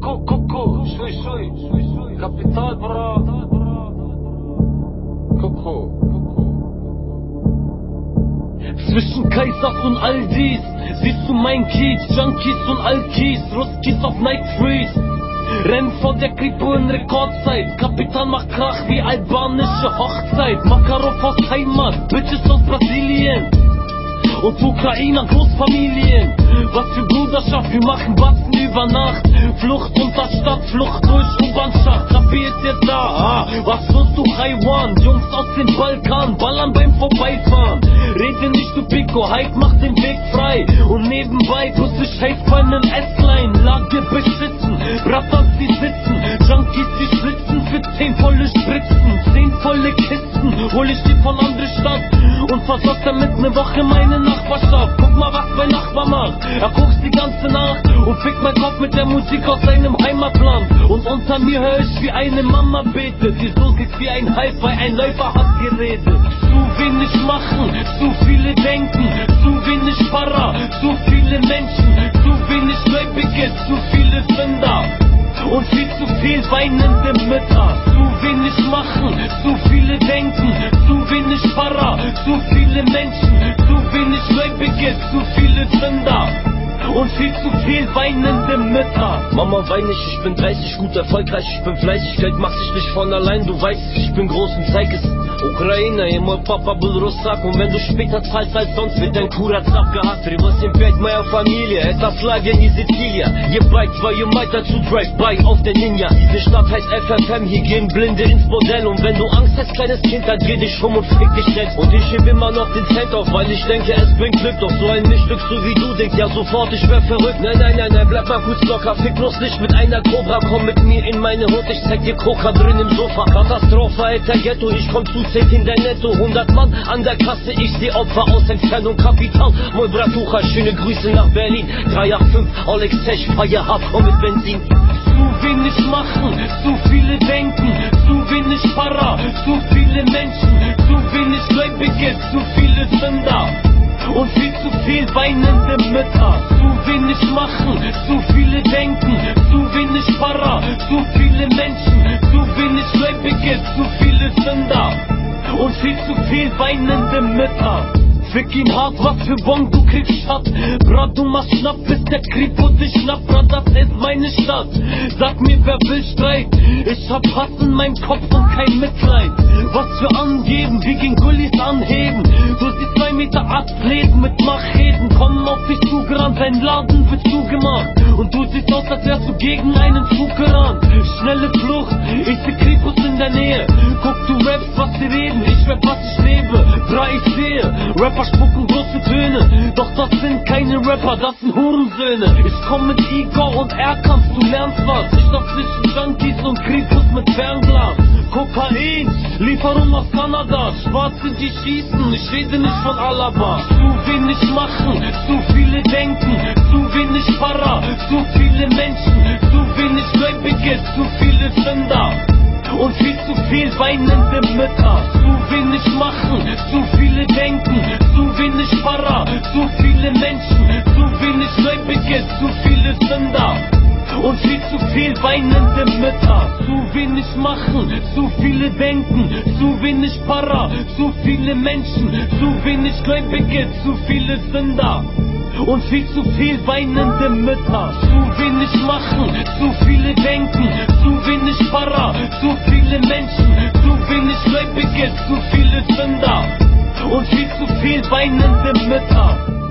Coco, shui, shui, shui, shui. Kapital, bra. Coco, Coco. Zwischen Kaisers und Aldis siehst du mein Kiez, Junkies und Alkis, Ruskis auf Night Freeze. Renn vor der Kripo in Rekordzeit, Kapital macht Krach wie albanische Hochzeit. Makarov aus Heimat, Bitches aus Brasilien und Ukrainer Großfamilien. Was für Bruderschaft, wir machen Batzen über Nacht. Flucht unter Stadt, Flucht durch U-Bahn-Schacht. Kapiert ihr da? Ah, was suchst du, Taiwan? Jungs aus dem Balkan, ballern beim Vorbeifahren. Rede nicht, du Pico, Hype macht den Weg frei. Und nebenbei pusse Scheiß bei nem S-Line. Lage beschissen, Bratters die sitzen, Junkies die schwitzen für zehn volle Spritzen. Zehn volle Kisten, hol ich die von. Versorgt damit ne Woche meine Nachbarschaft. Guck mal, was mein Nachbar macht. Er guckt die ganze Nacht und fickt mein Kopf mit der Musik aus seinem Heimatland. Und unter mir hör ich, wie eine Mama betet. Die Soße ist wie ein Hype, weil ein Läufer hat geredet. Zu wenig machen, zu viele denken, zu wenig Pfarrer, zu viele Menschen, zu wenig Gläubige, zu viele Sünder. Und viel zu viel weinende Mütter. Zu wenig machen, zu viele denken, zu viele Menschen, zu wenig Gläubige, zu viele Sünder und viel zu viel weinende Mütter. Mama wein nicht, ich bin 30, gut erfolgreich, ich bin fleißig, Geld macht sich nicht von allein, du weißt, ich bin groß und zeig es. Украина и мой папа был русак Und wenn du später zahlst als sonst, wird dein Kurat abgehakt 385 моя фамилия, это Славия, не Сицилия Ебать твою мать, dazu Drive-By auf der Ninja Diese Stadt heißt FFM, hier gehen Blinde ins Bordell Und wenn du Angst hast, kleines Kind, dann dreh dich um und fick dich jetzt Und ich heb immer noch den Cent auf, weil ich denke, es bringt Glück Doch so ein Mischstück, so wie du denkst, ja sofort, ich wär verrückt Nein, nein, nein, nein, bleib mal kurz locker Fick bloß nicht mit einer Cobra, komm mit mir in meine Hut Ich zeig dir Koka drin im Sofa Katastrophe, alter Ghetto, ich komm zu in der Netto 100 Mann. An der Kasse, ich seh Opfer aus Entfernung Kapital. Moi Bratucha, schöne Grüße nach Berlin. 385, Alex Tech, Feier Hardcore mit Benzin. Zu wenig machen, zu viele denken, zu wenig Pfarrer, zu viele Menschen, zu wenig Gläubige, zu viele Sünder. Und viel zu viel weinende Mütter. Zu wenig machen, zu viele denken, zu wenig Pfarrer, zu viele Menschen, zu wenig Gläubige, zu viele Sünder und viel zu viel weinende Mütter. Fick ihn hart, was für Bon du kriegst Schatz. Bra, du machst Schnapp, bis der Kripo dich schnappt Bra, das ist meine Stadt. Sag mir, wer will Streit? Ich hab Hass in meinem Kopf und kein Mitleid. Was für Angeben, wie gegen Gullis anheben. Du siehst zwei Meter Athleten mit Macheten. Kommen auf dich zugerannt, dein Laden wird zugemacht. Und du siehst aus, als wärst du gegen einen Zug gerannt. Schnelle Flucht, ich seh der Nähe. Guck, du rappst, was sie reden, ich rap, was ich lebe. Bra, ich sehe, Rapper spucken große Töne. Doch das sind keine Rapper, das sind Hurensöhne. Ich komm mit Igor und Erkampf, du lernst was. Ich doch zwischen Junkies und Kripos mit Fernglas. Kokain, Lieferung aus Kanada. Schwarze, die schießen, ich rede nicht von Alaba. Zu wenig machen, zu viele denken. Zu wenig Pfarrer, zu viele Menschen. Zu wenig Gläubige, zu viele Sünder und viel zu viel weinende Mütter. Zu wenig machen, zu viele denken, zu wenig Pfarrer, zu viele Menschen, zu wenig Gläubige, zu viele Sünder. Und viel zu viel weinende Mütter. Zu wenig machen, zu viele denken, zu wenig Pfarrer, zu viele Menschen, zu wenig Gläubige, zu viele Sünder und viel zu viel weinende Mütter. Zu wenig machen, zu viele denken, wenig Pfarrer, zu viele Menschen, zu wenig Gläubige, zu viele Sünder und viel zu viel weinende Mütter.